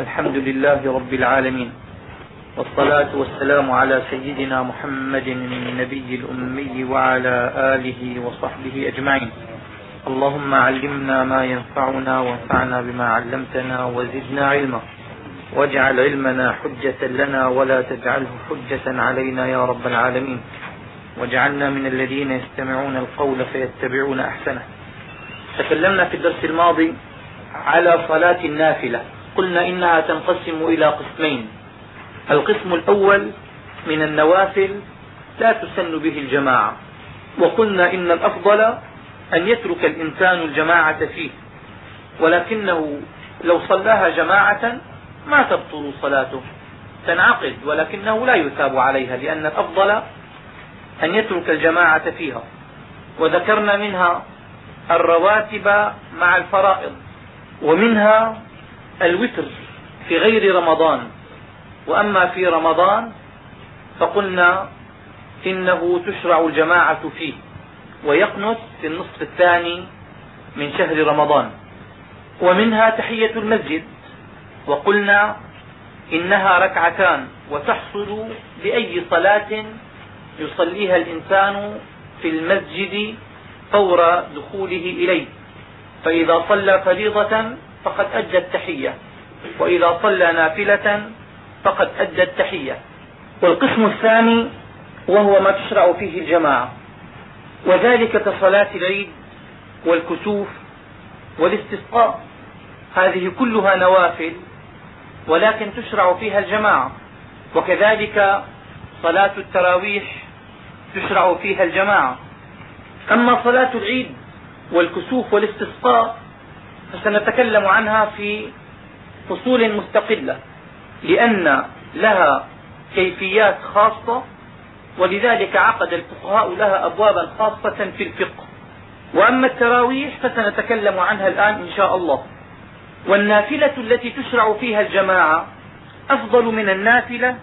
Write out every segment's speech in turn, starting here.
الحمد لله رب العالمين. والصلاة والسلام على سيدنا محمد النبي الأمي وعلى آله وصحبه أجمعين. اللهم علمنا ما ينفعنا وانفعنا بما علمتنا وزدنا علما. واجعل علمنا حجة لنا ولا تجعله حجة علينا يا رب العالمين. واجعلنا من الذين يستمعون القول فيتبعون أحسنه. تكلمنا في الدرس الماضي على صلاة النافلة. قلنا إنها تنقسم إلى قسمين. القسم الأول من النوافل لا تسن به الجماعة. وقلنا إن الأفضل أن يترك الإنسان الجماعة فيه. ولكنه لو صلاها جماعة ما تبطل صلاته. تنعقد ولكنه لا يثاب عليها لأن الأفضل أن يترك الجماعة فيها. وذكرنا منها الرواتب مع الفرائض. ومنها الوتر في غير رمضان وأما في رمضان فقلنا إنه تشرع الجماعة فيه ويقنت في النصف الثاني من شهر رمضان. ومنها تحية المسجد وقلنا إنها ركعتان وتحصل بأي صلاة يصليها الإنسان في المسجد فور دخوله إليه. فإذا صلى فريضة فقد أدى التحية. وإذا صلى نافلة فقد أدى التحية. والقسم الثاني وهو ما تشرع فيه الجماعة. وذلك كصلاة العيد والكسوف والاستسقاء. هذه كلها نوافل ولكن تشرع فيها الجماعة. وكذلك صلاة التراويح تشرع فيها الجماعة. أما صلاة العيد والكسوف والاستسقاء فسنتكلم عنها في فصول مستقلة لأن لها كيفيات خاصة ولذلك عقد الفقهاء لها أبوابا خاصة في الفقه. وأما التراويح فسنتكلم عنها الآن إن شاء الله. والنافلة التي تشرع فيها الجماعة أفضل من النافلة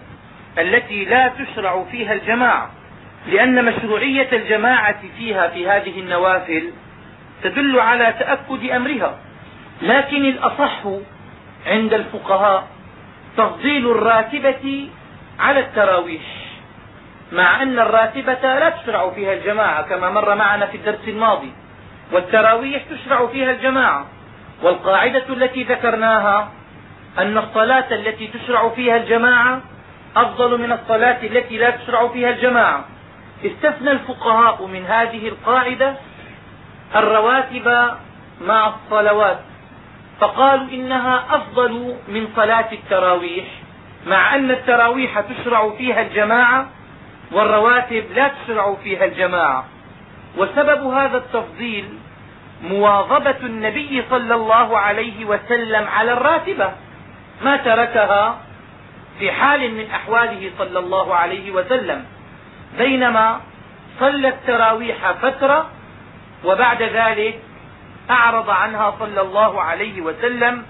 التي لا تشرع فيها الجماعة لأن مشروعية الجماعة فيها في هذه النوافل تدل على تأكد أمرها. لكن الأصح عند الفقهاء تفضيل الراتبة على التراويح مع أن الراتبة لا تشرع فيها الجماعة كما مر معنا في الدرس الماضي والتراويح تشرع فيها الجماعة. والقاعدة التي ذكرناها أن الصلاة التي تشرع فيها الجماعة أفضل من الصلاة التي لا تشرع فيها الجماعة. استثنى الفقهاء من هذه القاعدة الرواتب مع الصلوات. فقالوا إنها أفضل من صلاة التراويح مع أن التراويح تشرع فيها الجماعة والرواتب لا تشرع فيها الجماعة. وسبب هذا التفضيل مواظبة النبي صلى الله عليه وسلم على الراتبة ما تركها في حال من أحواله صلى الله عليه وسلم. بينما صلى التراويح فترة وبعد ذلك أعرض عنها صلى الله عليه وسلم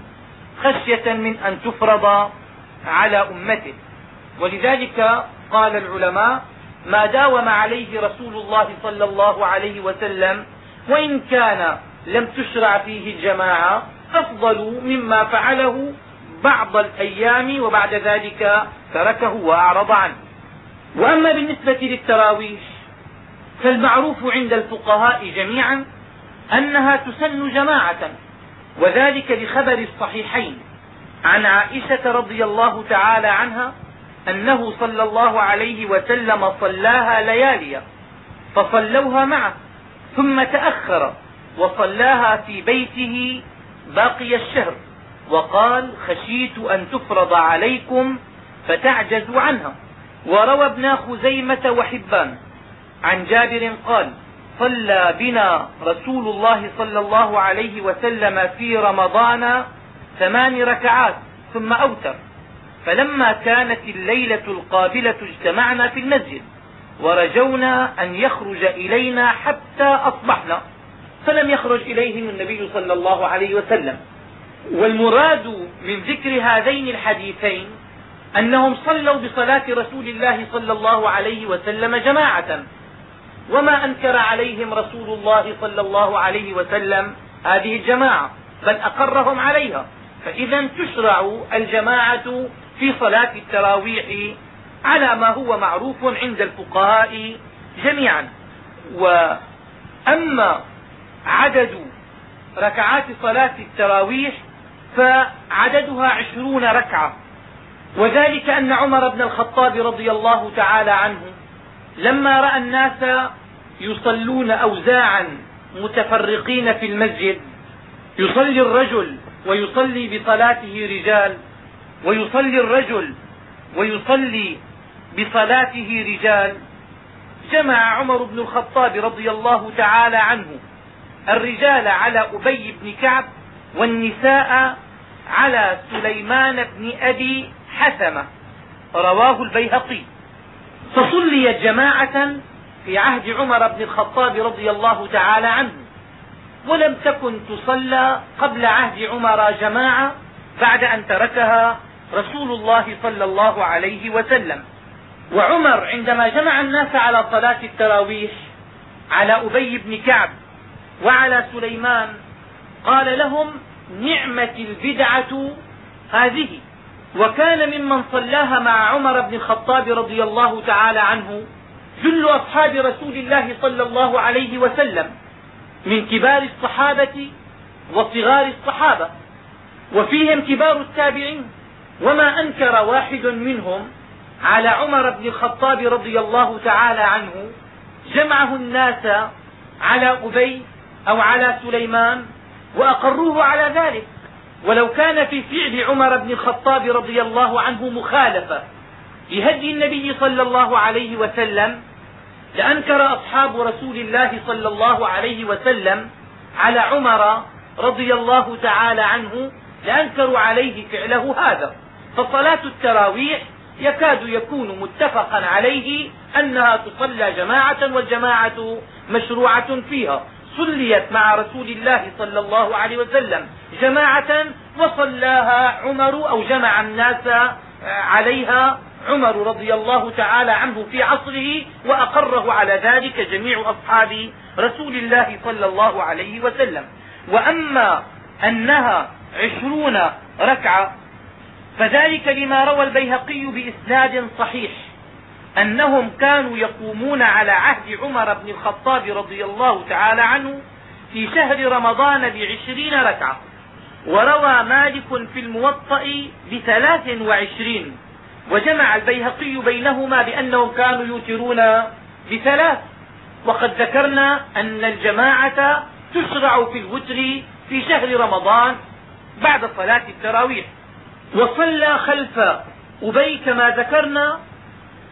خشية من أن تفرض على أمته. ولذلك قال العلماء ما داوم عليه رسول الله صلى الله عليه وسلم وإن كان لم تشرع فيه الجماعة أفضل مما فعله بعض الأيام وبعد ذلك تركه وأعرض عنه. وأما بالنسبة للتراويح فالمعروف عند الفقهاء جميعا أنها تسن جماعة وذلك لخبر الصحيحين. عن عائشة رضي الله تعالى عنها أنه صلى الله عليه وسلم صلاها لياليا فصلوها معه ثم تأخر وصلاها في بيته باقي الشهر وقال خشيت أن تفرض عليكم فتعجزوا عنها وروى ابن خزيمة وحبان. عن جابر قال صلى بنا رسول الله صلى الله عليه وسلم في رمضان ثمان ركعات ثم أوتر. فلما كانت الليلة القابلة اجتمعنا في المسجد ورجونا أن يخرج إلينا حتى أصبحنا. فلم يخرج إليهم النبي صلى الله عليه وسلم. والمراد من ذكر هذين الحديثين أنهم صلوا بصلاة رسول الله صلى الله عليه وسلم جماعة. وما أنكر عليهم رسول الله صلى الله عليه وسلم هذه الجماعة بل أقرهم عليها. فإذا تشرع الجماعة في صلاة التراويح على ما هو معروف عند الفقهاء جميعا. وأما عدد ركعات صلاة التراويح فعددها عشرون ركعة. وذلك أن عمر بن الخطاب رضي الله تعالى عنه لما رأى الناس يصلون أوزاعا متفرقين في المسجد يصلي الرجل ويصلي بصلاته رجال ويصلي الرجل ويصلي بصلاته رجال جمع عمر بن الخطاب رضي الله تعالى عنه الرجال على أبي بن كعب والنساء على سليمان بن أبي حثمة رواه البيهقي. فصليت جماعة في عهد عمر بن الخطاب رضي الله تعالى عنه ولم تكن تصلى قبل عهد عمر جماعة بعد أن تركها رسول الله صلى الله عليه وسلم. وعمر عندما جمع الناس على صلاة التراويح على أبي بن كعب وعلى سليمان قال لهم نعمة البدعة هذه. وكان ممن صلاها مع عمر بن الخطاب رضي الله تعالى عنه جل أصحاب رسول الله صلى الله عليه وسلم من كبار الصحابة وصغار الصحابة وفيهم كبار التابعين وما أنكر واحد منهم على عمر بن الخطاب رضي الله تعالى عنه جمعه الناس على أبي أو على سليمان وأقروه على ذلك. ولو كان في فعل عمر بن الخطاب رضي الله عنه مخالفة لهدي النبي صلى الله عليه وسلم لأنكر أصحاب رسول الله صلى الله عليه وسلم على عمر رضي الله تعالى عنه لأنكروا عليه فعله هذا. فصلاة التراويح يكاد يكون متفقا عليه أنها تصلى جماعة والجماعة مشروعة فيها. صليت مع رسول الله صلى الله عليه وسلم جماعة وصلاها عمر أو جمع الناس عليها عمر رضي الله تعالى عنه في عصره وأقره على ذلك جميع أصحاب رسول الله صلى الله عليه وسلم. وأما أنها عشرون ركعة فذلك لما روى البيهقي بإسناد صحيح. أنهم كانوا يقومون على عهد عمر بن الخطاب رضي الله تعالى عنه في شهر رمضان بعشرين ركعة. وروى مالك في الموطأ بثلاث وعشرين. وجمع البيهقي بينهما بأنهم كانوا يوترون بثلاث. وقد ذكرنا أن الجماعة تشرع في الوتر في شهر رمضان بعد صلاة التراويح. وصلى خلف أبي كما ذكرنا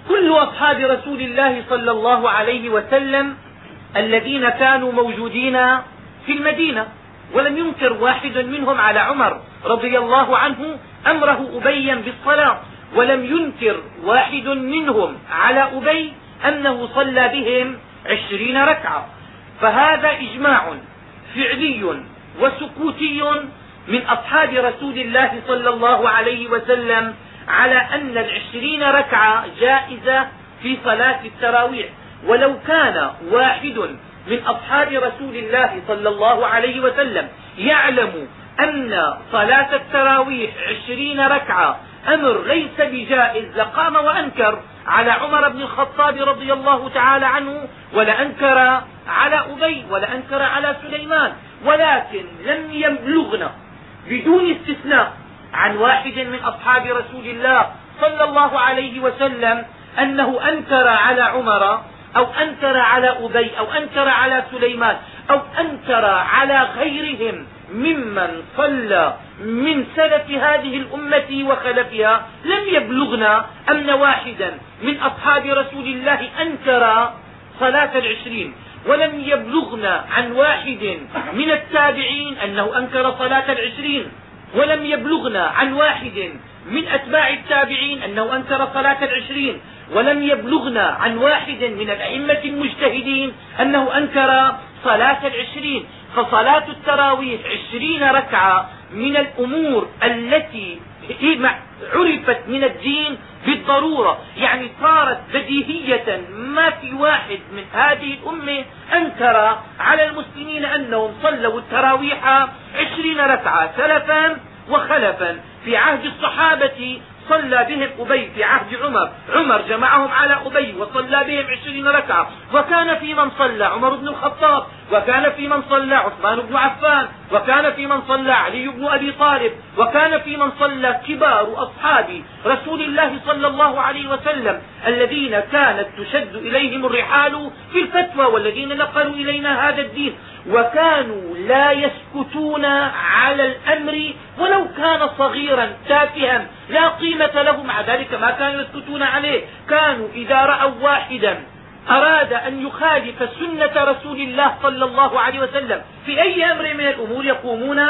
كل أصحاب رسول الله صلى الله عليه وسلم الذين كانوا موجودين في المدينة ولم ينكر واحد منهم على عمر رضي الله عنه أمره أبيا بالصلاة ولم ينكر واحد منهم على أبي أنه صلى بهم عشرين ركعة. فهذا إجماع فعلي وسكوتي من أصحاب رسول الله صلى الله عليه وسلم على أن العشرين ركعة جائزة في صلاة التراويح. ولو كان واحد من أصحاب رسول الله صلى الله عليه وسلم يعلم أن صلاة التراويح عشرين ركعة أمر ليس بجائز لقام وأنكر على عمر بن الخطاب رضي الله تعالى عنه ولأنكر على أبي ولأنكر على سليمان ولكن لم يبلغنا بدون استثناء عن واحد من أصحاب رسول الله صلى الله عليه وسلم أنه أنكر على عمر أو أنكر على أبي أو أنكر على سليمان أو أنكر على غيرهم ممن صلى من سلف هذه الأمة وخلفها لم يبلغنا أن واحدا من أصحاب رسول الله أنكر صلاة العشرين ولم يبلغنا عن واحد من التابعين أنه أنكر صلاة العشرين ولم يبلغنا عن واحد من أتباع التابعين أنه أنكر صلاة العشرين ولم يبلغنا عن واحد من الأئمة المجتهدين أنه أنكر صلاة العشرين. فصلاة التراويح عشرين ركعة من الأمور التي عرفت من الدين بالضرورة. يعني صارت بديهية. ما في واحد من هذه الأمة أنكر على المسلمين أنهم صلوا التراويح عشرين ركعة سلفا وخلفا في عهد الصحابة صلى بهم أبي في عهد عمر. عمر جمعهم على أبي وصلى بهم عشرين ركعة. وكان في من صلى عمر بن الخطاب وكان في من صلى عثمان بن عفان وكان في من صلى علي بن أبي طالب وكان في من صلى كبار أصحاب رسول الله صلى الله عليه وسلم الذين كانت تشد إليهم الرحال في الفتوى والذين نقلوا إلينا هذا الدين. وكانوا لا يسكتون على الأمر ولو كان صغيرا تافها لا قيمة له مع ذلك ما كانوا يسكتون عليه. كانوا إذا رأوا واحدا أراد أن يخالف سنة رسول الله صلى الله عليه وسلم في أي أمر من الأمور يقومون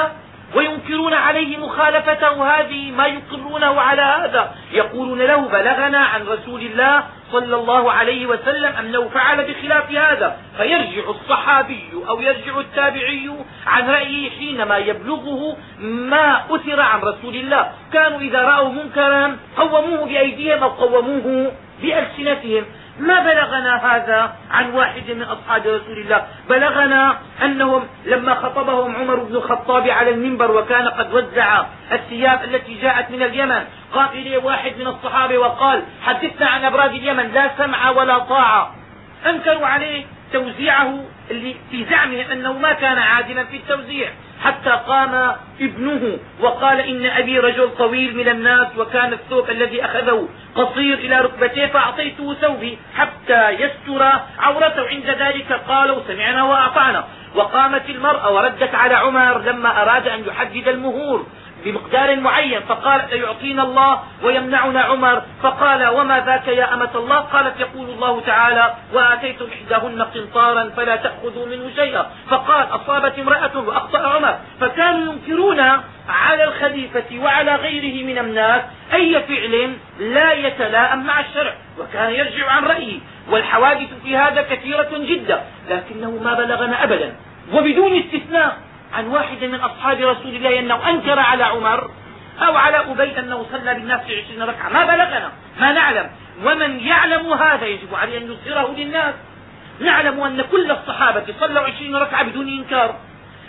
وينكرون عليه مخالفته. هذه ما يقرونه على هذا. يقولون له بلغنا عن رسول الله صلى الله عليه وسلم أنه فعل بخلاف هذا. فيرجع الصحابي أو يرجع التابعي عن رأيه حينما يبلغه ما أثر عن رسول الله. كانوا إذا رأوا منكرا قوموه بأيديهم أو قوموه بألسنتهم. ما بلغنا هذا عن واحد من أصحاب رسول الله. بلغنا أنهم لما خطبهم عمر بن الخطاب على المنبر وكان قد وزع الثياب التي جاءت من اليمن قام إليه واحد من الصحابة وقال حدثنا عن أبراج اليمن لا سمع ولا طاعة أنكروا عليه توزيعه اللي في زعمهم أنه ما كان عادلا في التوزيع. حتى قام ابنه وقال إن أبي رجل طويل من الناس وكان الثوب الذي أخذه قصير إلى ركبتيه فأعطيته ثوبي حتى يستر عورته. عند ذلك قالوا سمعنا وأطعنا. وقامت المرأة وردت على عمر لما أراد أن يحدد المهور. بمقدار معين فقال سيعطينا الله ويمنعنا عمر. فقال وما ذاك يا أمة الله؟ قالت يقول الله تعالى وآتيتم إحداهن قنطارا فلا تأخذوا منه شيئا. فقال أصابت امرأة وأخطأ عمر. فكانوا ينكرون على الخليفة وعلى غيره من الناس أي فعل لا يتلاءم مع الشرع وكان يرجع عن رأيه. والحوادث في هذا كثيرة جدا لكنه ما بلغنا أبدا. وبدون استثناء عن واحد من أصحاب رسول الله أنه أنكر على عمر أو على أبي أنه صلى بالناس في عشرين ركعة. ما بلغنا ما نعلم. ومن يعلم هذا يجب عليه أن يظهره للناس. نعلم أن كل الصحابة صلوا عشرين ركعة بدون إنكار.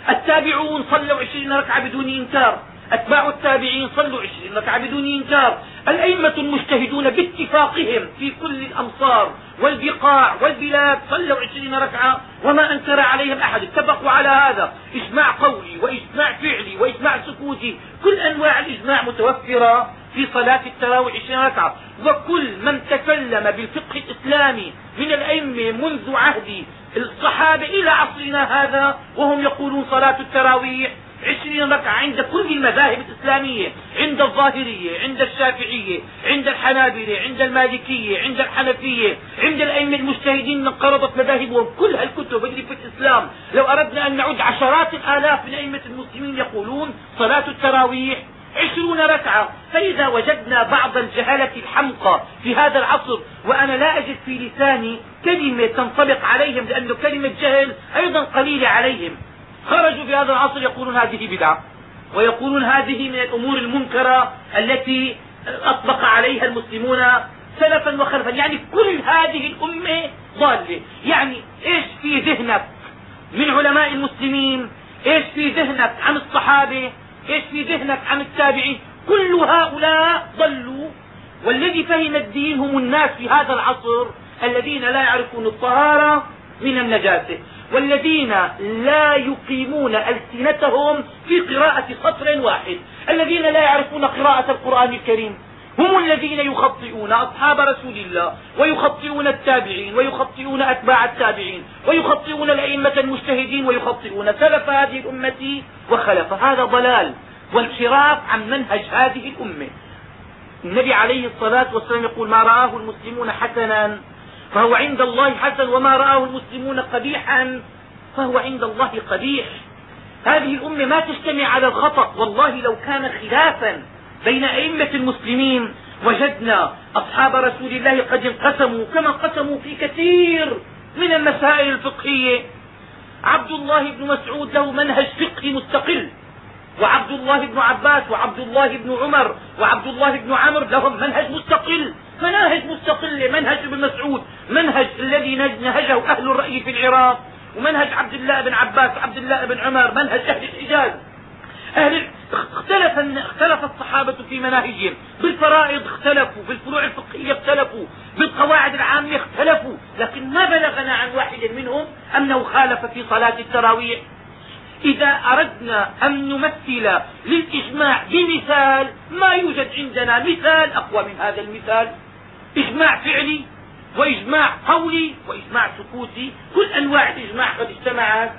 التابعون صلوا عشرين ركعة بدون إنكار. أتباع التابعين صلوا عشرين ركعة بدون إنكار. الأئمة المجتهدون باتفاقهم في كل الأمصار والبقاع والبلاد. صلوا عشرين ركعة وما أنكر عليهم أحد. اتفقوا على هذا. إجماع قولي وإجماع فعلي وإجماع سكوتي. كل أنواع الإجماع متوفرة في صلاة التراويح عشرين ركعة. وكل من تكلم بالفقه الإسلامي من الأئمة منذ عهد الصحابة إلى عصرنا هذا وهم يقولون صلاة التراويح عشرين ركعة عند كل المذاهب الإسلامية عند الظاهرية عند الشافعية عند الحنابلة عند المالكية عند الحنفية عند الأئمة المجتهدين من قرضت مذاهبهم كل هالكتب اللي في الإسلام. لو أردنا أن نعد عشرات الآلاف من أئمة المسلمين يقولون صلاة التراويح عشرون ركعة فإذا وجدنا بعض الجهالة الحمقى في هذا العصر وأنا لا أجد في لساني كلمة تنطبق عليهم لأن كلمة جهل أيضا قليلة عليهم. خرجوا في هذا العصر يقولون هذه بدعة ويقولون هذه من الأمور المنكرة التي أطبق عليها المسلمون سلفا وخلفا. يعني كل هذه الأمة ضالة. يعني إيش في ذهنك من علماء المسلمين؟ إيش في ذهنك عن الصحابة؟ إيش في ذهنك عن التابعين؟ كل هؤلاء ضلوا. والذي فهم الدين هم الناس في هذا العصر الذين لا يعرفون الطهارة من النجاسة. والذين لا يقيمون ألسنتهم في قراءة سطر واحد. الذين لا يعرفون قراءة القرآن الكريم. هم الذين يخطئون أصحاب رسول الله ويخطئون التابعين ويخطئون أتباع التابعين ويخطئون الأئمة المجتهدين ويخطئون سلف هذه الأمة وخلف. هذا ضلال وانحراف عن منهج هذه الأمة. النبي عليه الصلاة والسلام يقول ما رآه المسلمون حسنا فهو عند الله حسن وما رآه المسلمون قبيحا فهو عند الله قبيح. هذه الأمة ما تجتمع على الخطأ والله لو كان خلافا بين أئمة المسلمين وجدنا أصحاب رسول الله قد انقسموا كما انقسموا في كثير من المسائل الفقهية. عبد الله بن مسعود له منهج فقهي مستقل وعبد الله بن عباس وعبد الله بن عمر وعبد الله بن عمرو لهم منهج مستقل. مناهج مستقلة منهج ابن مسعود منهج الذي نهجه أهل الرأي في العراق ومنهج عبد الله بن عباس وعبد الله بن عمر منهج أهل الحجاز. أهل اختلف اختلف الصحابة في مناهجهم. بالفرائض اختلفوا بالفروع الفقهية اختلفوا بالقواعد العامة اختلفوا لكن ما بلغنا عن واحد منهم أنه خالف في صلاة التراويح. إذا أردنا أن نمثل للإجماع بمثال ما يوجد عندنا مثال أقوى من هذا المثال إجماع فعلي وإجماع قولي وإجماع سكوتي كل أنواع الإجماع قد اجتمعت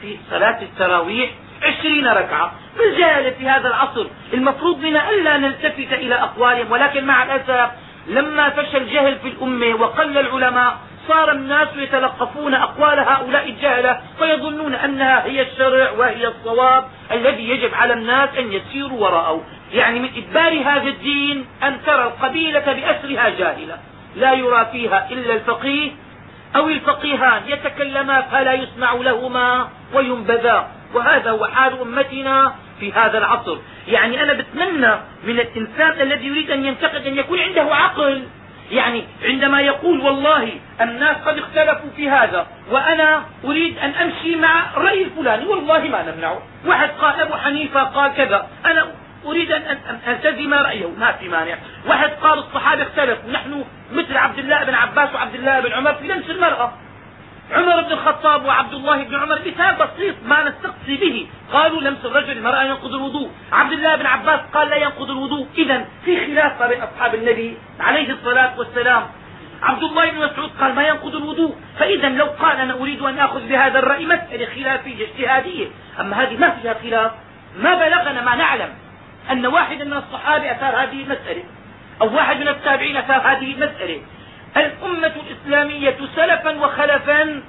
في صلاة التراويح عشرين ركعة. بالجهل في هذا العصر المفروض بنا ألا نلتفت إلى أقوالهم ولكن مع الأسف لما فشى الجهل في الأمة وقل العلماء صار الناس يتلقفون أقوال هؤلاء الجهلة ويظنون أنها هي الشرع وهي الصواب الذي يجب على الناس أن يسيروا وراءه. يعني من إجبار هذا الدين أن ترى القبيلة بأسرها جاهلة. لا يرى فيها إلا الفقيه أو الفقيهان يتكلما فلا يسمع لهما وينبذا. وهذا هو حال أمتنا في هذا العصر. يعني أنا بتمنى من الإنسان الذي يريد أن ينتقد أن يكون عنده عقل. يعني عندما يقول والله الناس قد اختلفوا في هذا وأنا أريد أن أمشي مع الرأي الفلاني والله ما نمنعه واحد قال أبو حنيفة قال كذا أنا أريد أن ألتزم رأيه ما في مانع. واحد قال الصحابة اختلفوا نحن مثل عبد الله بن عباس وعبد الله بن عمر في لمس المرأة. عمر بن الخطاب وعبد الله بن عمر مثال بسيط ما نستقصي به. قالوا لمس الرجل المرأة ينقض الوضوء. عبد الله بن عباس قال لا ينقض الوضوء. إذا في خلاف بين أصحاب النبي عليه الصلاة والسلام. عبد الله بن مسعود قال ما ينقض الوضوء. فإذا لو قال أنا أريد أن آخذ بهذا الرأي مسألة خلافية اجتهادية. أما هذه ما فيها خلاف. ما بلغنا ما نعلم أن واحد من الصحابة أثار هذه المسألة أو واحد من التابعين أثار هذه المسألة. الأمة الإسلامية سلفا وخلفا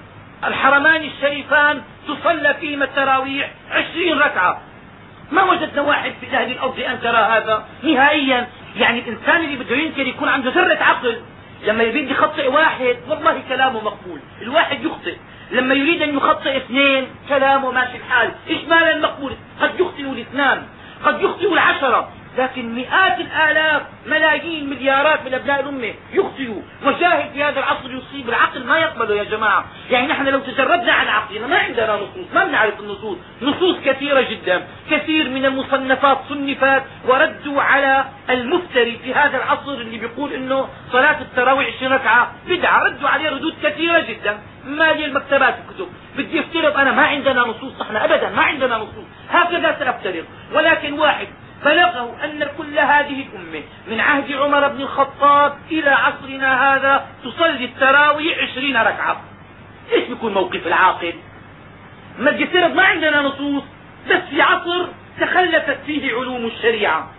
الحرمان الشريفان تصلى فيهما التراويح عشرين ركعة. ما وجدنا واحد في أهل الأرض أنكر هذا. نهائيا يعني الإنسان اللي بده ينكر يكون عنده ذرة عقل. لما يريد يخطئ واحد والله كلامه مقبول. الواحد يخطئ. لما يريد أن يخطئ اثنين كلامه ماشي الحال. إجمالا مقبول قد يخطئ الاثنان. قد يخطئ العشرة. لكن مئات الآلاف ملايين مليارات من أبناء الأمة يخطئوا. وشاهد في هذا العصر يصيب العقل ما يقبله يا جماعة. يعني نحن لو تجردنا عن عقلنا ما عندنا نصوص ما بنعرف النصوص. نصوص كثيرة جدا. كثير من المصنفات صنفت وردوا على المفتري في هذا العصر اللي بيقول إنه صلاة التراويح 20 ركعة بدعة. ردوا عليه ردود كثيرة جدا. ما لي المكتبات الكتب. بدي أفترض أنا ما عندنا نصوص نحن ابدا ما عندنا نصوص. هكذا سأفترض. ولكن واحد بلغه أن كل هذه الأمة من عهد عمر بن الخطاب إلى عصرنا هذا تصلي التراويح عشرين ركعة. إيش بيكون موقف العاقل؟ ما تفترض ما عندنا نصوص بس في عصر تخلفت فيه علوم الشريعة.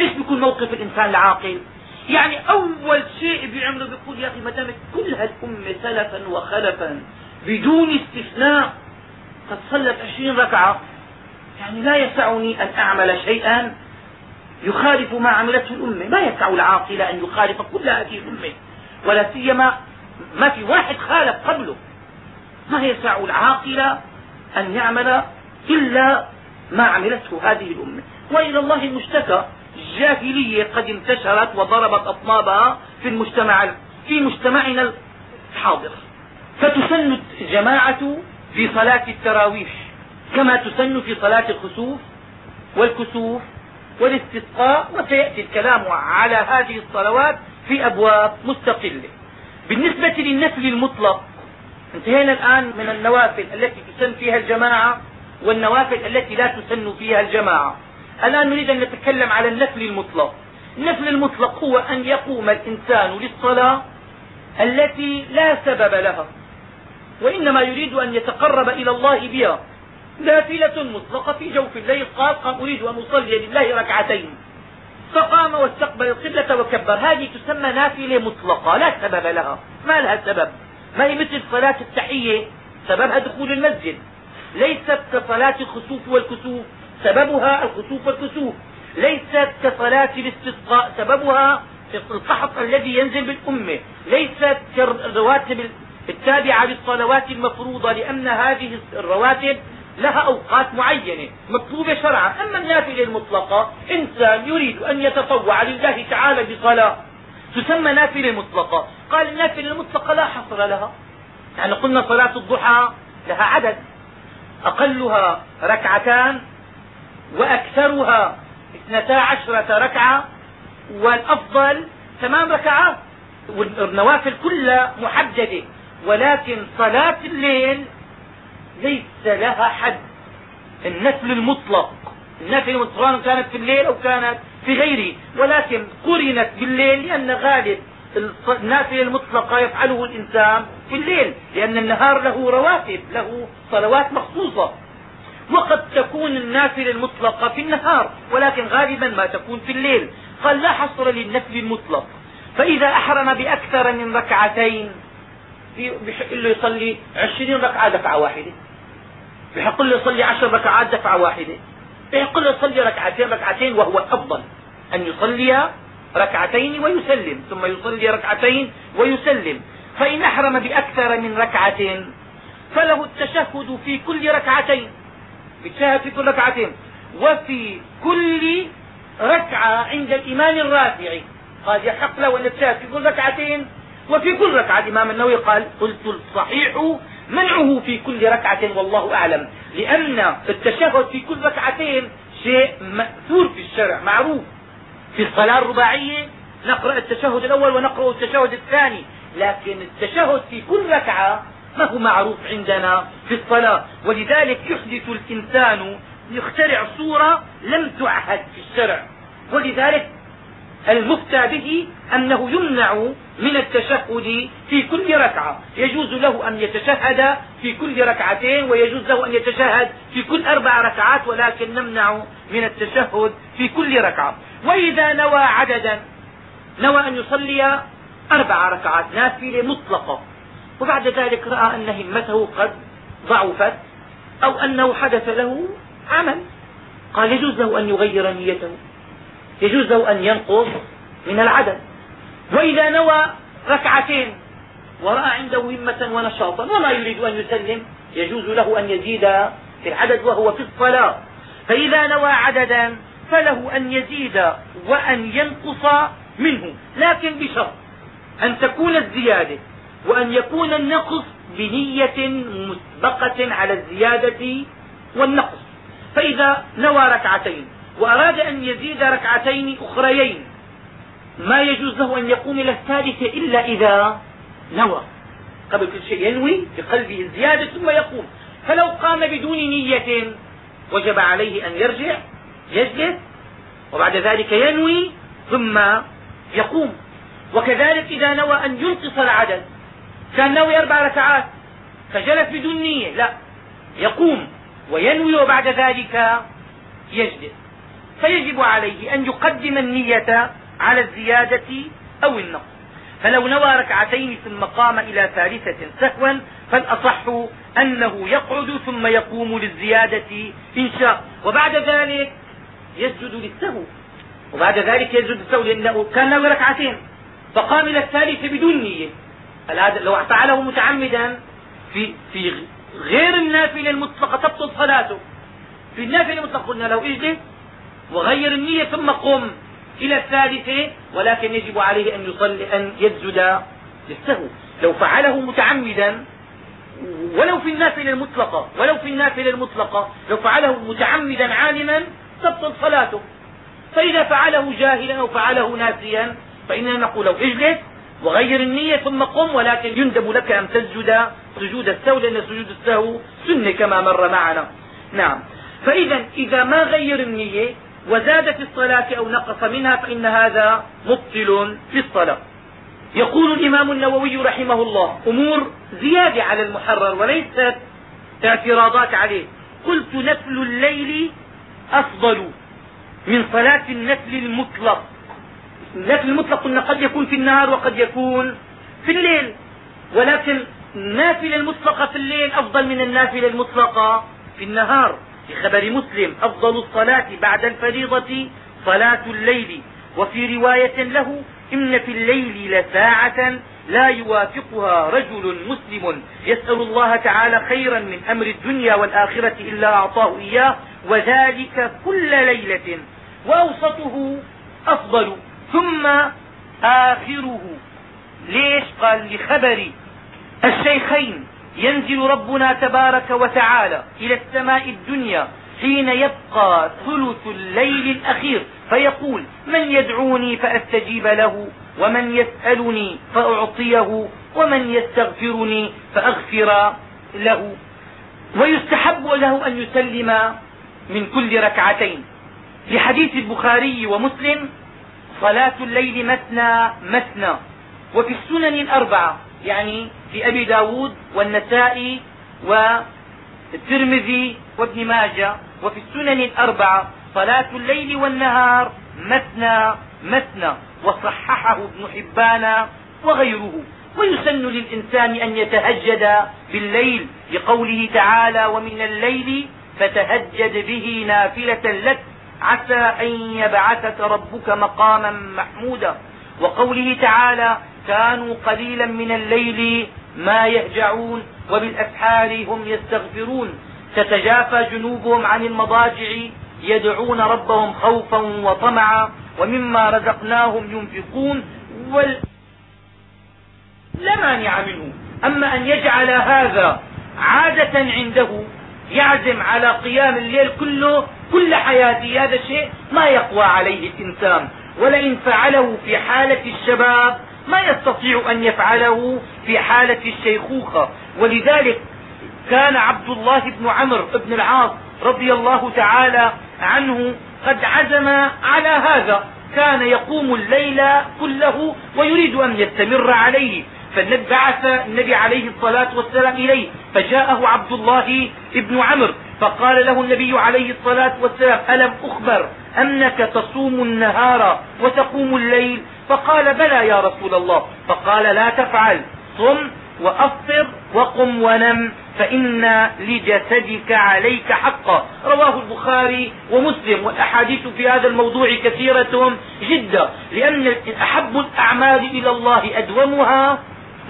إيش بيكون موقف الإنسان العاقل؟ يعني أول شيء بيعمله بيقول يا أخي ما دامت كل هالأمة سلفا وخلفا بدون استثناء قد صلت عشرين ركعة. يعني لا يسعني أن أعمل شيئا يخالف ما عملته الأمة. ما يسع العاقل أن يخالف كل هذه الأمة ولا سيما ما في واحد خالف قبله. ما يسع العاقل أن يعمل إلا ما عملته هذه الأمة. وإلى الله المشتكى. الجاهلية قد انتشرت وضربت أطنابها في المجتمع في مجتمعنا الحاضر. فتسن الجماعة في صلاة التراويح. كما تسن في صلاة الخسوف والكسوف والاستسقاء وسيأتي الكلام على هذه الصلوات في أبواب مستقلة. بالنسبة للنفل المطلق انتهينا الآن من النوافل التي تسن فيها الجماعة والنوافل التي لا تسن فيها الجماعة. الآن نريد أن نتكلم على النفل المطلق. النفل المطلق هو أن يقوم الإنسان للصلاة التي لا سبب لها وإنما يريد أن يتقرب إلى الله بها. نافلة مطلقة في جوف الليل قال قام أريد أن أصلي لله ركعتين. فقام واستقبل القبلة وكبر. هذه تسمى نافلة مطلقة. لا سبب لها. ما لها سبب؟ ما هي مثل صلاة التحية؟ سببها دخول المسجد. ليست كصلاة الخسوف والكسوف. سببها الخسوف والكسوف. ليست كصلاة الاستسقاء. سببها القحط الذي ينزل بالأمة. ليست كالرواتب التابعة للصلوات المفروضة لأن هذه الرواتب لها أوقات معينة مطلوبة شرعا. أما النافلة المطلقة إنسان يريد أن يتطوع لله تعالى بصلاة. تسمى نافلة مطلقة. قال النافلة المطلقة لا حصر لها. يعني قلنا صلاة الضحى لها عدد. أقلها ركعتان وأكثرها اثنتا عشرة ركعة والأفضل ثمان ركعات. والنوافل كلها محددة. ولكن صلاة الليل ليس لها حد. النفل المطلق. النفل المطلق كانت في الليل أو كانت في غيره. ولكن قرنت بالليل لأن غالب النافله المطلقه يفعله الإنسان في الليل. لأن النهار له رواتب له صلوات مخصوصة. وقد تكون النافله المطلقه في النهار ولكن غالبا ما تكون في الليل. قال لا حصر للنفل المطلق. فإذا أحرم بأكثر من ركعتين له يصلي عشرين ركعة دفعة واحدة. بحق له يصلي عشر ركعات دفعة واحدة. بحق له يصلي ركعتين ركعتين وهو الافضل أن يصلي ركعتين ويسلم ثم يصلي ركعتين ويسلم. فإن أحرم بأكثر من ركعة فله التشهد في كل ركعتين. يتشهد في كل ركعتين. وفي كل ركعة عند الإمام الرافع قال يحق له أن يتشهد في كل ركعتين. وفي كل ركعة الإمام النووي قال قلت الصحيح منعه في كل ركعة والله أعلم لأن التشهد في كل ركعتين شيء مأثور في الشرع معروف. في الصلاة الرباعية نقرأ التشهد الأول ونقرأ التشهد الثاني لكن التشهد في كل ركعة ما هو معروف عندنا في الصلاة. ولذلك يحدث الإنسان يخترع صورة لم تعهد في الشرع. ولذلك المفتى به أنه يمنع من التشهد في كل ركعة. يجوز له أن يتشهد في كل ركعتين ويجوز له أن يتشهد في كل أربع ركعات ولكن نمنع من التشهد في كل ركعة. وإذا نوى عددا نوى أن يصلي أربع ركعات نافلة مطلقة وبعد ذلك رأى أن همته قد ضعفت أو أنه حدث له عمل. قال يجوز له أن يغير نيته. يجوز له أن ينقص من العدد. وإذا نوى ركعتين ورأى عنده همة ونشاطا وما يريد أن يسلم يجوز له أن يزيد في العدد وهو في الصلاة. فإذا نوى عددا فله أن يزيد وأن ينقص منه. لكن بشرط أن تكون الزيادة وأن يكون النقص بنية مسبقة على الزيادة والنقص. فإذا نوى ركعتين وأراد أن يزيد ركعتين أخريين. ما يجوز له أن يقوم إلى الثالثة إلا إذا نوى. قبل كل شيء ينوي بقلبه الزيادة ثم يقوم. فلو قام بدون نية وجب عليه أن يرجع يجلس وبعد ذلك ينوي ثم يقوم. وكذلك إذا نوى أن ينقص العدد. كان نوي أربع ركعات فجلس بدون نية لا يقوم وينوي وبعد ذلك يجلس. فيجب عليه أن يقدم النية على الزيادة أو النقص. فلو نوى ركعتين ثم قام إلى ثالثة سهوا فالأصح أنه يقعد ثم يقوم للزيادة إن شاء. وبعد ذلك يسجد للسهو. وبعد ذلك يسجد للسهو لأنه كان له ركعتين. فقام إلى الثالثة بدون نية. لو فعله متعمدا في في غير النافلة المطلقة تبطل صلاته. في النافلة المطلقة قلنا لو إجلس وغير النية ثم قم إلى الثالثة ولكن يجب عليه أن يصلي أن يسجد للسهو لو فعله متعمدا ولو في النافلة المطلقة ولو في النافلة المطلقة لو فعله متعمدا عالما تبطل صلاته. فإذا فعله جاهلا أو فعله ناسيا فإننا نقول له اجلس وغير النية ثم قم ولكن يندب لك أن تسجد سجود السهو لأن سجود السهو سنة كما مر معنا. نعم. فإذا إذا ما غير النية وزاد في الصلاة أو نقص منها فإن هذا مبطل في الصلاة. يقول الإمام النووي رحمه الله أمور زيادة على المحرر وليست اعتراضات عليه. قلت نفل الليل أفضل من صلاة النفل المطلق. النفل المطلق قلنا قد يكون في النهار وقد يكون في الليل. ولكن النافله المطلقة في الليل أفضل من النافلة المطلقة في النهار. في خبر مسلم أفضل الصلاة بعد الفريضة صلاة الليل. وفي رواية له إن في الليل لساعة لا يوافقها رجل مسلم. يسأل الله تعالى خيرا من أمر الدنيا والآخرة إلا أعطاه إياه وذلك كل ليلة. وأوسطه أفضل. ثم آخره. ليش؟ قال لخبر الشيخين. ينزل ربنا تبارك وتعالى إلى السماء الدنيا حين يبقى ثلث الليل الأخير فيقول من يدعوني فأستجيب له ومن يسألني فأعطيه ومن يستغفرني فأغفر له. ويستحب له أن يسلم من كل ركعتين. لحديث البخاري ومسلم صلاة الليل مثنى مثنى. وفي السنن الأربعة يعني في أبي ب داود والنسائي والترمذي وابن ماجه وفي السنن الأربعة صلاة الليل والنهار مثنى مثنى وصححه ابن حبان وغيره. ويسن للإنسان أن يتهجد بالليل لقوله تعالى ومن الليل فتهجد به نافلة لك عسى أن يبعثك ربك مقاما محمودا. وقوله تعالى كانوا قليلا من الليل ما يهجعون وبالأسحار هم يستغفرون. تتجافى جنوبهم عن المضاجع يدعون ربهم خوفا وطمعا ومما رزقناهم ينفقون. وال لا مانع منه. أما أن يجعل هذا عادة عنده يعزم على قيام الليل كله كل حياته هذا شيء ما يقوى عليه الإنسان. ولئن فعله في حالة الشباب ما يستطيع أن يفعله في حالة الشيخوخة. ولذلك كان عبد الله بن عمرو بن العاص رضي الله تعالى عنه قد عزم على هذا. كان يقوم الليل كله ويريد أن يستمر عليه. فالنبي بعث النبي عليه الصلاة والسلام إليه فجاءه عبد الله بن عمرو فقال له النبي عليه الصلاة والسلام ألم أخبر أنك تصوم النهار وتقوم الليل؟ فقال بلى يا رسول الله. فقال لا تفعل صم وأفطر وقم ونم فإن لجسدك عليك حقا. رواه البخاري ومسلم والأحاديث في هذا الموضوع كثيرة جدا لأن أحب الأعمال إلى الله أدومها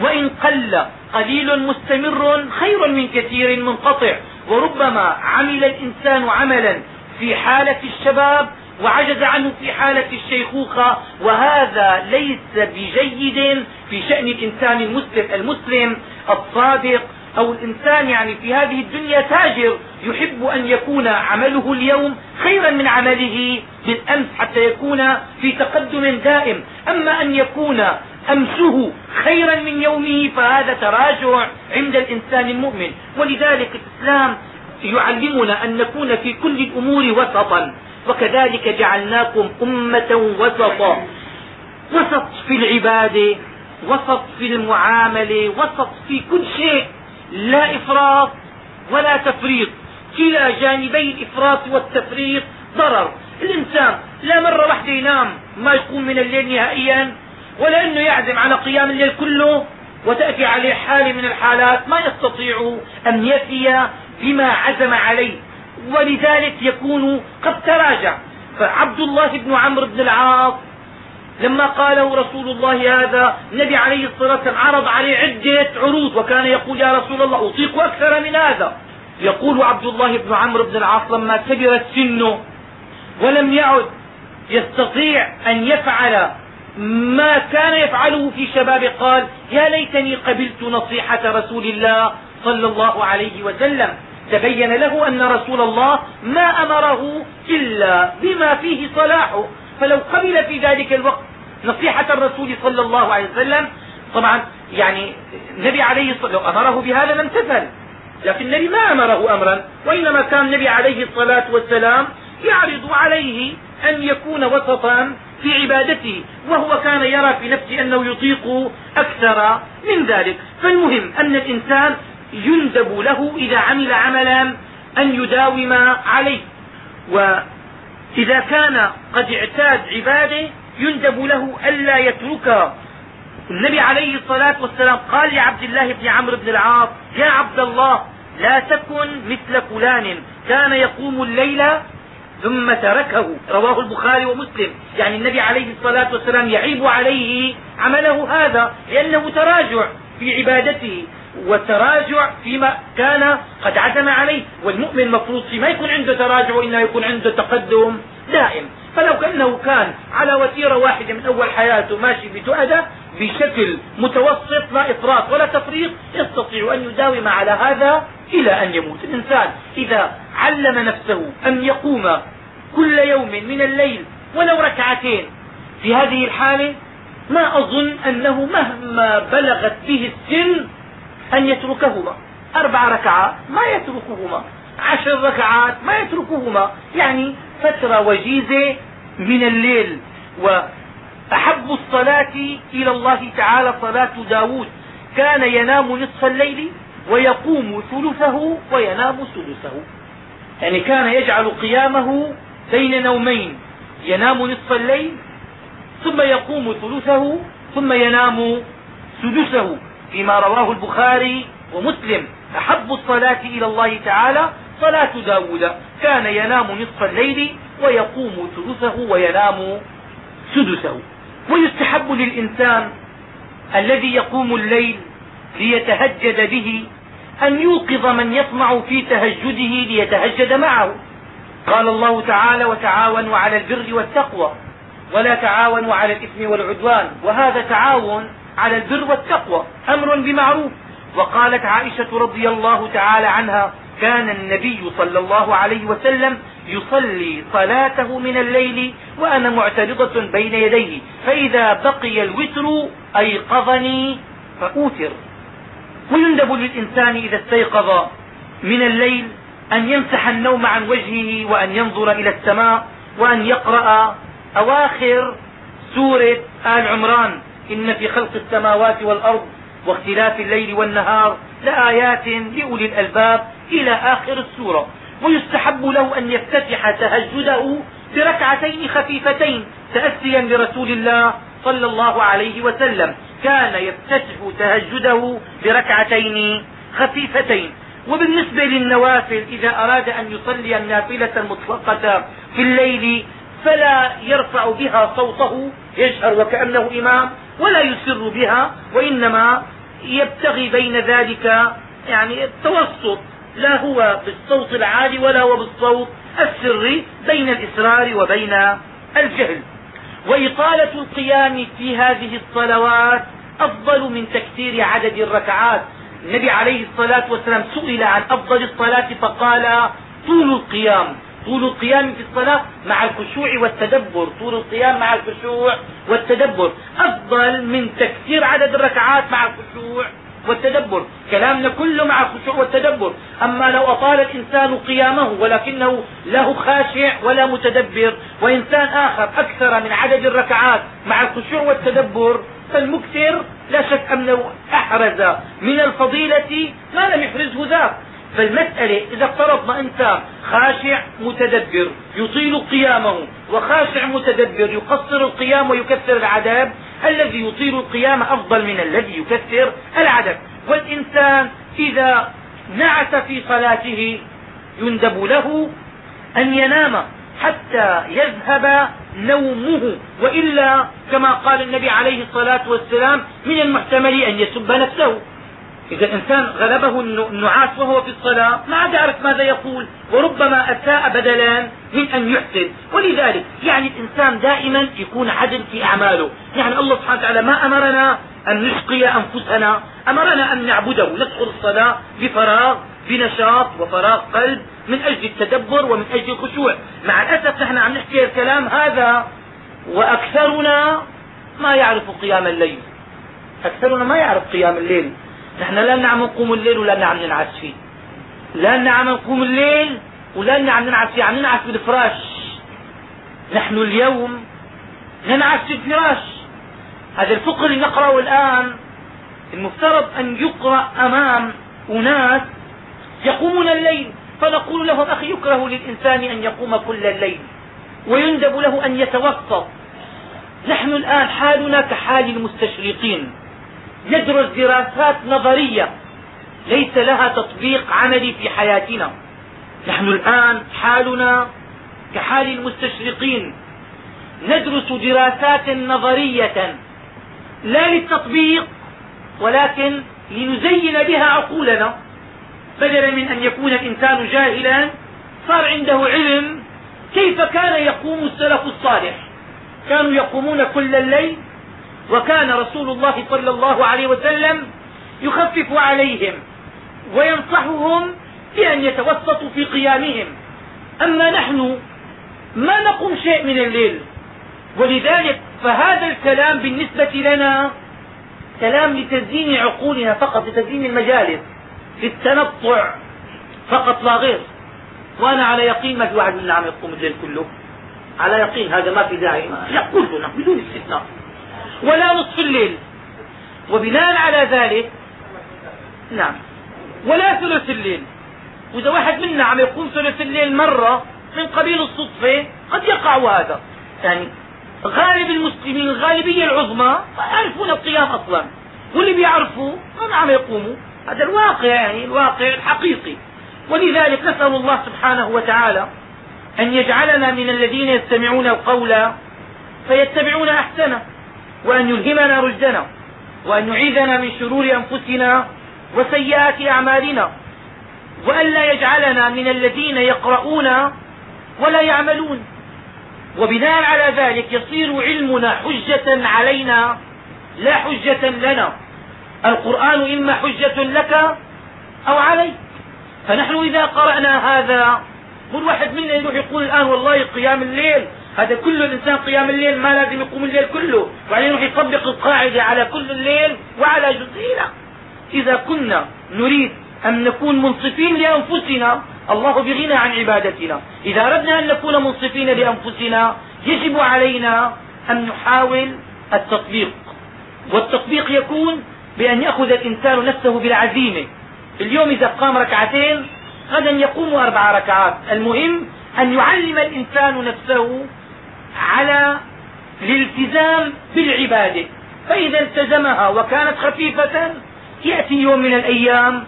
وإن قل قليل مستمر خير من كثير منقطع. وربما عمل الإنسان عملا في حالة الشباب وعجز عنه في حالة الشيخوخة وهذا ليس بجيد في شأن الإنسان المسلم المسلم الصادق أو الإنسان يعني في هذه الدنيا تاجر يحب أن يكون عمله اليوم خيرا من عمله بالأمس حتى يكون في تقدم دائم. أما أن يكون أمسه خيرا من يومه فهذا تراجع عند الإنسان المؤمن. ولذلك الإسلام يعلمنا أن نكون في كل الأمور وسطا. وكذلك جعلناكم أمة وسطا. وسط في العبادة وسط في المعاملة وسط في كل شيء. لا إفراط ولا تفريط. كلا جانبي الإفراط والتفريط ضرر. الإنسان لا مرة واحدة ينام ما يقوم من الليل نهائيا. ولا إنه يعزم على قيام الليل كله وتأتي عليه حالة من الحالات ما يستطيع أن يفي بما عزم عليه. ولذلك يكون قد تراجع. فعبد الله بن عمرو بن العاص لما قاله رسول الله هذا النبي عليه الصلاة والسلام عرض عليه عدة عروض وكان يقول يا رسول الله أطيق أكثر من هذا. يقول عبد الله بن عمرو بن العاص لما كبرت سنه ولم يعد يستطيع أن يفعل ما كان يفعله في شباب قال يا ليتني قبلت نصيحة رسول الله صلى الله عليه وسلم. تبين له أن رسول الله ما أمره إلا بما فيه صلاحه. فلو قبل في ذلك الوقت نصيحة الرسول صلى الله عليه وسلم طبعا يعني النبي عليه الصلاة لو أمره بهذا لم تفل لكن النبي ما أمره أمرا وإنما كان النبي عليه الصلاة والسلام يعرض عليه أن يكون وسطا في عبادته وهو كان يرى في نفسه أنه يطيق أكثر من ذلك. فالمهم أن الإنسان يندب له إذا عمل عملا أن يداوم عليه. وإذا كان قد اعتاد عباده يندب له ألا يتركها النبي عليه الصلاة والسلام قال لعبد الله بن عمرو بن العاص يا عبد الله لا تكن مثل فلان كان يقوم الليل ثم تركه. رواه البخاري ومسلم. يعني النبي عليه الصلاة والسلام يعيب عليه عمله هذا لأنه تراجع في عبادته وتراجع فيما كان قد عزم عليه. والمؤمن مفروض ما يكون عنده تراجع وإنما يكون عنده تقدم دائم. فلو كأنه كان على وتيرة واحدة من أول حياته ماشي بتؤدة بشكل متوسط لا إفراط ولا تفريط يستطيع أن يداوم على هذا إلى أن يموت. الإنسان إذا علم نفسه أن يقوم كل يوم من الليل ولو ركعتين في هذه الحالة ما أظن أنه مهما بلغت به السن أن يتركهما. أربع ركعات ما يتركهما. عشر ركعات ما يتركهما. يعني فترة وجيزة من الليل وأحب الصلاة إلى الله تعالى صلاة داود كان ينام نصف الليل ويقوم ثلثه وينام سدسه يعني كان يجعل قيامه بين نومين ينام نصف الليل ثم يقوم ثلثه ثم ينام سدسه فيما رواه البخاري ومسلم. أحب الصلاة إلى الله تعالى صلاة داود كان ينام نصف الليل ويقوم ثلثه وينام سدسه. ويستحب للإنسان الذي يقوم الليل ليتهجد به أن يوقظ من يطمع في تهجده ليتهجد معه. قال الله تعالى وتعاونوا على البر والتقوى ولا تعاونوا على الإثم والعدوان وهذا تعاون على البر والتقوى أمر بمعروف. وقالت عائشة رضي الله تعالى عنها كان النبي صلى الله عليه وسلم يصلي صلاته من الليل وأنا معترضة بين يديه فإذا بقي الوتر أيقظني فأوتر. ويندب للإنسان إذا استيقظ من الليل أن يمسح النوم عن وجهه وأن ينظر إلى السماء وأن يقرأ أواخر سورة آل عمران. إن في خلق السماوات والأرض واختلاف الليل والنهار لآيات لأولي الألباب إلى آخر السورة ويستحب له أن يفتتح تهجده بركعتين خفيفتين تأسيا لرسول الله صلى الله عليه وسلم. كان يفتتح تهجده بركعتين خفيفتين. وبالنسبة للنوافل إذا أراد أن يصلي النافلة المطلقة في الليل فلا يرفع بها صوته يجهر وكأنه إمام ولا يسر بها وإنما يبتغي بين ذلك يعني التوسط. لا هو بالصوت العالي ولا هو بالصوت السري بين الإسرار وبين الجهل. وإطالة القيام في هذه الصلوات أفضل من تكثير عدد الركعات. النبي عليه الصلاة والسلام سئل عن أفضل الصلاة فقال طول القيام. طول القيام في الصلاة مع الخشوع والتدبر. طول القيام مع الخشوع والتدبر. أفضل من تكثير عدد الركعات مع الخشوع والتدبر. كلامنا كله مع الخشوع والتدبر. أما لو أطال الإنسان قيامه ولكنه له خاشع ولا متدبر وإنسان آخر أكثر من عدد الركعات مع الخشوع والتدبر فالمكثر لا شك أنه أحرز من الفضيلة ما لم يحرزه ذاك. فالمسألة إذا افترضنا إنسان خاشع متدبر يطيل قيامه وخاشع متدبر يقصر القيام ويكثر العذاب الذي يطيل القيام أفضل من الذي يكثر العدد. والإنسان إذا نعس في صلاته يندب له أن ينام حتى يذهب نومه. وإلا كما قال النبي عليه الصلاة والسلام من المحتمل أن يسب نفسه. إذا الإنسان غلبه النعاس وهو في الصلاة ما عاد يعرف ماذا يقول وربما أساء بدلا من أن يحسن. ولذلك يعني الإنسان دائما يكون عدل في أعماله. يعني الله سبحانه وتعالى ما أمرنا أن نشقي أنفسنا أمرنا أن نعبده ندخل الصلاة بفراغ بنشاط وفراغ قلب من أجل التدبر ومن أجل الخشوع. مع الأسف نحن عم نحكي الكلام هذا وأكثرنا ما يعرف قيام الليل. أكثرنا ما يعرف قيام الليل. نحن لا نعم نقوم الليل ولا نعم ننعس فيه. لا نعم نقوم الليل ولا نعم ننعس فيه. عم ننعس بالفراش. نحن اليوم ننعس في الفراش. هذا الفقه اللي نقرأه الآن المفترض أن يقرأ أمام أناس يقومون الليل. فنقول لهم أخي يكره للإنسان أن يقوم كل الليل ويندب له أن يتوسط نحن الآن حالنا كحال المستشرقين. ندرس دراسات نظرية. ليس لها تطبيق عملي في حياتنا. نحن الآن حالنا كحال المستشرقين. ندرس دراسات نظرية. لا للتطبيق ولكن لنزين بها عقولنا. بدلا من أن يكون الإنسان جاهلا صار عنده علم كيف كان يقوم السلف الصالح. كانوا يقومون كل الليل وكان رسول الله صلى الله عليه وسلم يخفف عليهم وينصحهم بأن يتوسطوا في قيامهم. أما نحن ما نقوم شيء من الليل. ولذلك فهذا الكلام بالنسبة لنا كلام لتزيين عقولنا فقط لتزيين المجالس للتنطع فقط لا غير. وأنا على يقين ما في واحد منا عم يقوم الليل كله. على يقين هذا ما في داعي. لا كلنا بدون استثناء. ولا نصف الليل. وبناء على ذلك نعم ولا ثلث الليل. وإذا واحد منا عم يقوم ثلث الليل مرة من قبيل الصدفة قد يقع هذا. يعني غالب المسلمين الغالبية العظمى يعرفون القيام أصلا. واللي بيعرفوا ما عم يقوموا. هذا الواقع يعني الواقع الحقيقي. ولذلك نسأل الله سبحانه وتعالى أن يجعلنا من الذين يستمعون القول فيتبعون أحسنه. وأن يلهمنا رشدنا وأن يعيذنا من شرور أنفسنا وسيئات أعمالنا وأن لا يجعلنا من الذين يقرؤون ولا يعملون. وبناء على ذلك يصير علمنا حجة علينا لا حجة لنا. القرآن إما حجة لك أو عليك. فنحن إذا قرأنا هذا كل واحد منا يروح يقول الآن والله قيام الليل هذا كل الإنسان قيام الليل ما لازم يقوم الليل كله وبعدين يروح يطبق القاعدة على كل الليل وعلى جزئنا إذا كنا نريد أن نكون منصفين لأنفسنا الله بغنى عن عبادتنا. إذا أردنا أن نكون منصفين لأنفسنا يجب علينا أن نحاول التطبيق. والتطبيق يكون بأن يأخذ الإنسان نفسه بالعزيمة. اليوم إذا قام ركعتين غدا يقوم أربع ركعات. المهم أن يعلم الإنسان نفسه على الالتزام بالعبادة. فإذا التزمها وكانت خفيفة يأتي يوم من الأيام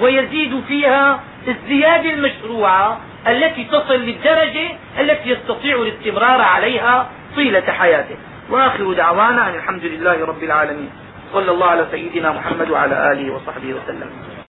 ويزيد فيها الزيادة المشروعة التي تصل للدرجة التي يستطيع الاستمرار عليها طيلة حياته. وآخر دعوانا أن الحمد لله رب العالمين. صلى الله على سيدنا محمد وعلى آله وصحبه وسلم.